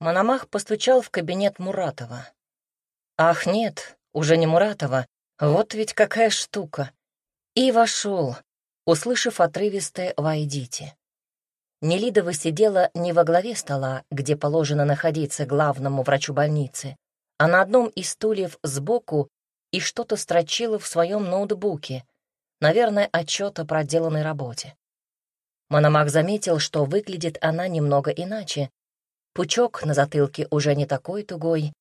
Мономах постучал в кабинет Муратова. Ах, нет, уже не Муратова, вот ведь какая штука. И вошел, услышав отрывистое «Войдите». Нелидова сидела не во главе стола, где положено находиться главному врачу больницы, а на одном из стульев сбоку и что-то строчила в своем ноутбуке, наверное, отчет о проделанной работе. Мономах заметил, что выглядит она немного иначе. Пучок на затылке уже не такой тугой,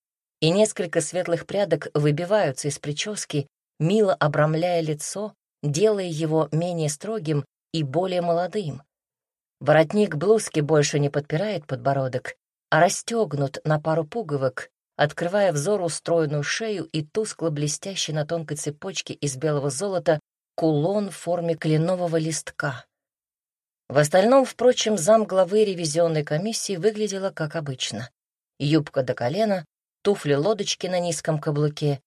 и несколько светлых прядок выбиваются из прически, мило обрамляя лицо, делая его менее строгим и более молодым. Воротник блузки больше не подпирает подбородок, а расстегнут на пару пуговок, открывая взору стройную шею и тускло блестящий на тонкой цепочке из белого золота кулон в форме кленового листка. В остальном, впрочем, зам главы ревизионной комиссии выглядела как обычно. Юбка до колена, туфли-лодочки на низком каблуке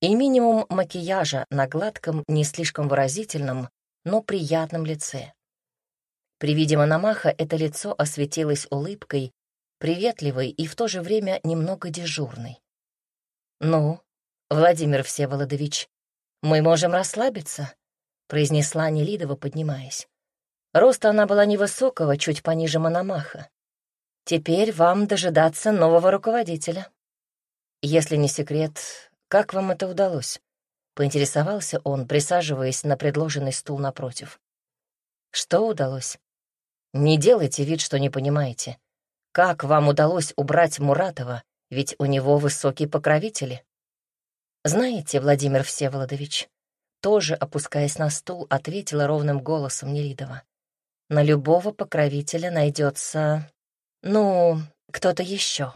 и минимум макияжа на гладком, не слишком выразительном, но приятном лице. При виде Мономаха это лицо осветилось улыбкой, приветливой и в то же время немного дежурной. «Ну, Владимир Всеволодович, мы можем расслабиться», — произнесла Нелидова, поднимаясь. Роста она была невысокого, чуть пониже Мономаха. «Теперь вам дожидаться нового руководителя. Если не секрет, как вам это удалось?» — поинтересовался он, присаживаясь на предложенный стул напротив. «Что удалось?» Не делайте вид, что не понимаете. Как вам удалось убрать Муратова, ведь у него высокие покровители? Знаете, Владимир Всеволодович, тоже, опускаясь на стул, ответила ровным голосом Нелидова. На любого покровителя найдется, ну, кто-то еще.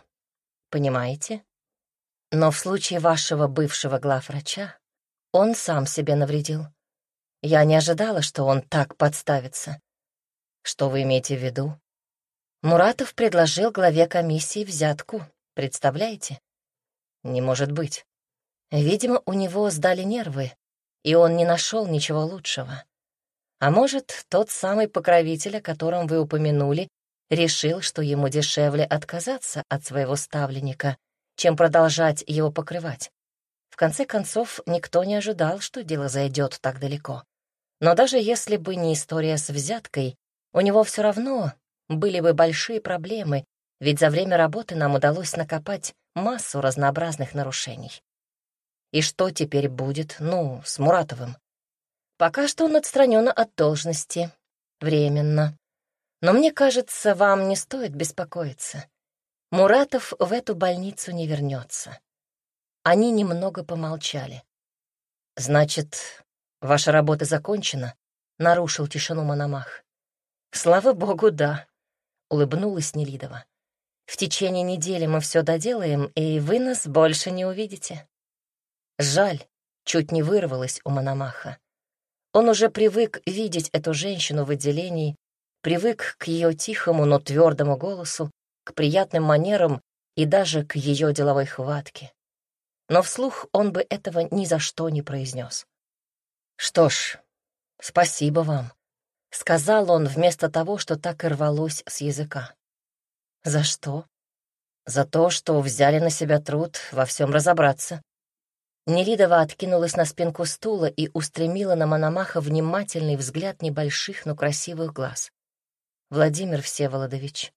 Понимаете? Но в случае вашего бывшего главврача он сам себе навредил. Я не ожидала, что он так подставится. Что вы имеете в виду? Муратов предложил главе комиссии взятку, представляете? Не может быть. Видимо, у него сдали нервы, и он не нашел ничего лучшего. А может, тот самый покровитель, о котором вы упомянули, решил, что ему дешевле отказаться от своего ставленника, чем продолжать его покрывать. В конце концов, никто не ожидал, что дело зайдет так далеко. Но даже если бы не история с взяткой, у него все равно были бы большие проблемы, ведь за время работы нам удалось накопать массу разнообразных нарушений. И что теперь будет, ну, с Муратовым? Пока что он отстранен от должности. Временно. Но мне кажется, вам не стоит беспокоиться. Муратов в эту больницу не вернется. Они немного помолчали. «Значит, ваша работа закончена?» — нарушил тишину Мономах. «Слава богу, да», — улыбнулась Нелидова. «В течение недели мы все доделаем, и вы нас больше не увидите». Жаль, чуть не вырвалась у Мономаха. Он уже привык видеть эту женщину в отделении, привык к ее тихому, но твердому голосу, к приятным манерам и даже к ее деловой хватке. Но вслух он бы этого ни за что не произнес. «Что ж, спасибо вам», — сказал он вместо того, что так и рвалось с языка. «За что?» «За то, что взяли на себя труд во всем разобраться». Нелидова откинулась на спинку стула и устремила на Мономаха внимательный взгляд небольших, но красивых глаз. «Владимир Всеволодович,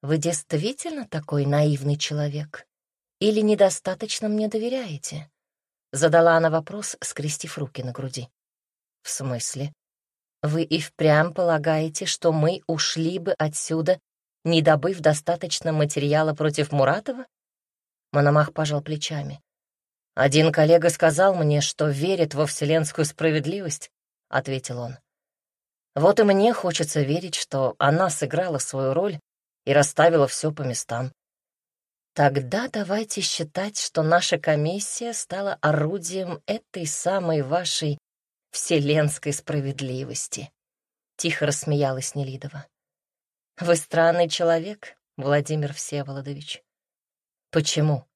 вы действительно такой наивный человек? Или недостаточно мне доверяете?» Задала она вопрос, скрестив руки на груди. «В смысле?» Вы и впрямь полагаете, что мы ушли бы отсюда, не добыв достаточно материала против Муратова? Мономах пожал плечами. Один коллега сказал мне, что верит во вселенскую справедливость, ответил он. Вот и мне хочется верить, что она сыграла свою роль и расставила все по местам. Тогда давайте считать, что наша комиссия стала орудием этой самой вашей вселенской справедливости. Тихо рассмеялась Нелидова. Вы странный человек, Владимир Всеволодович. Почему?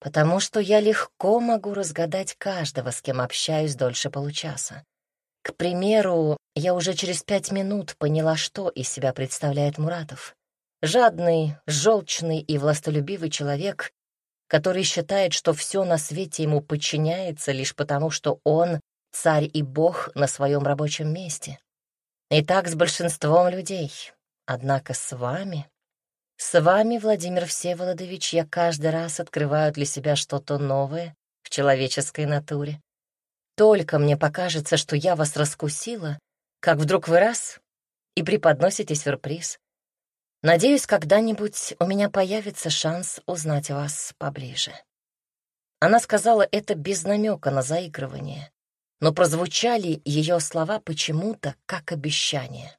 Потому что я легко могу разгадать каждого, с кем общаюсь дольше получаса. К примеру, я уже через пять минут поняла, что из себя представляет Муратов. Жадный, желчный и властолюбивый человек, который считает, что все на свете ему подчиняется лишь потому, что он — царь и бог на своем рабочем месте. И так с большинством людей. Однако с вами... С вами, Владимир Всеволодович, я каждый раз открываю для себя что-то новое в человеческой натуре. Только мне покажется, что я вас раскусила, как вдруг вы раз и преподносите сюрприз. Надеюсь, когда-нибудь у меня появится шанс узнать вас поближе. Она сказала это без намека на заигрывание, но прозвучали ее слова почему-то как обещание.